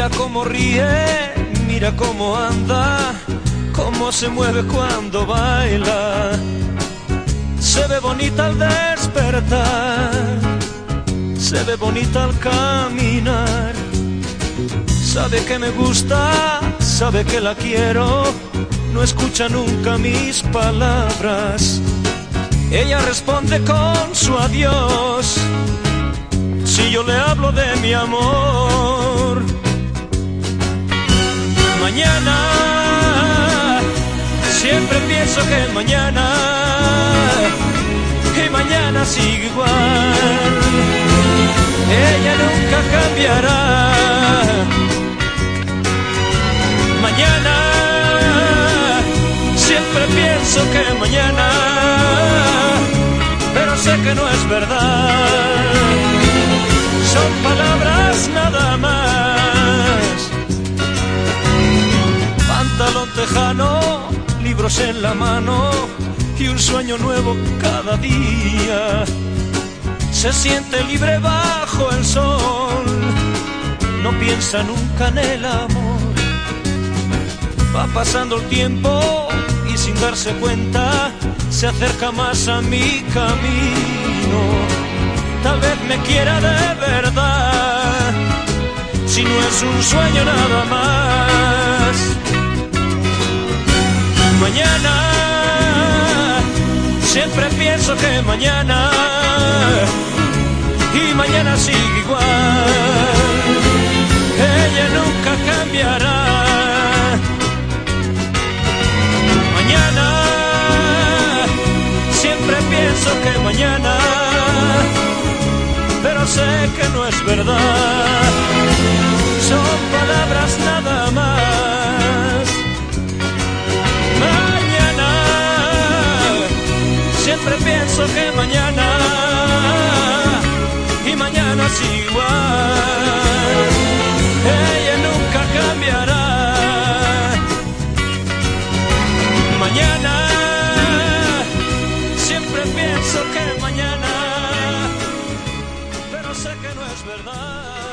Mira cómo ríe, mira cómo anda, cómo se mueve cuando baila. Se ve bonita al despertar, se ve bonita al caminar. Sabe que me gusta, sabe que la quiero, no escucha nunca mis palabras. Ella responde con su adiós, si yo le hablo de mi amor. Mañana, siempre pienso que mañana, y mañana sigue igual. Ella nunca cambiará. Mañana, siempre pienso que mañana, pero sé que no es verdad. Son palabras nada más. En la mano y un sueño nuevo cada día. Se siente libre bajo el sol, no piensa nunca en el amor. Va pasando el tiempo y sin darse cuenta se acerca más a mi camino. Tal vez me quiera de verdad, si no es un sueño nada más. Mañana, siempre pienso que mañana, y mañana sigue igual. Ella nunca cambiará. Mañana, siempre pienso que mañana, pero sé que no es verdad. Que mañana, y mañana es igual. Ella nunca cambiará. Mañana, siempre pienso que mañana, pero sé que no es verdad.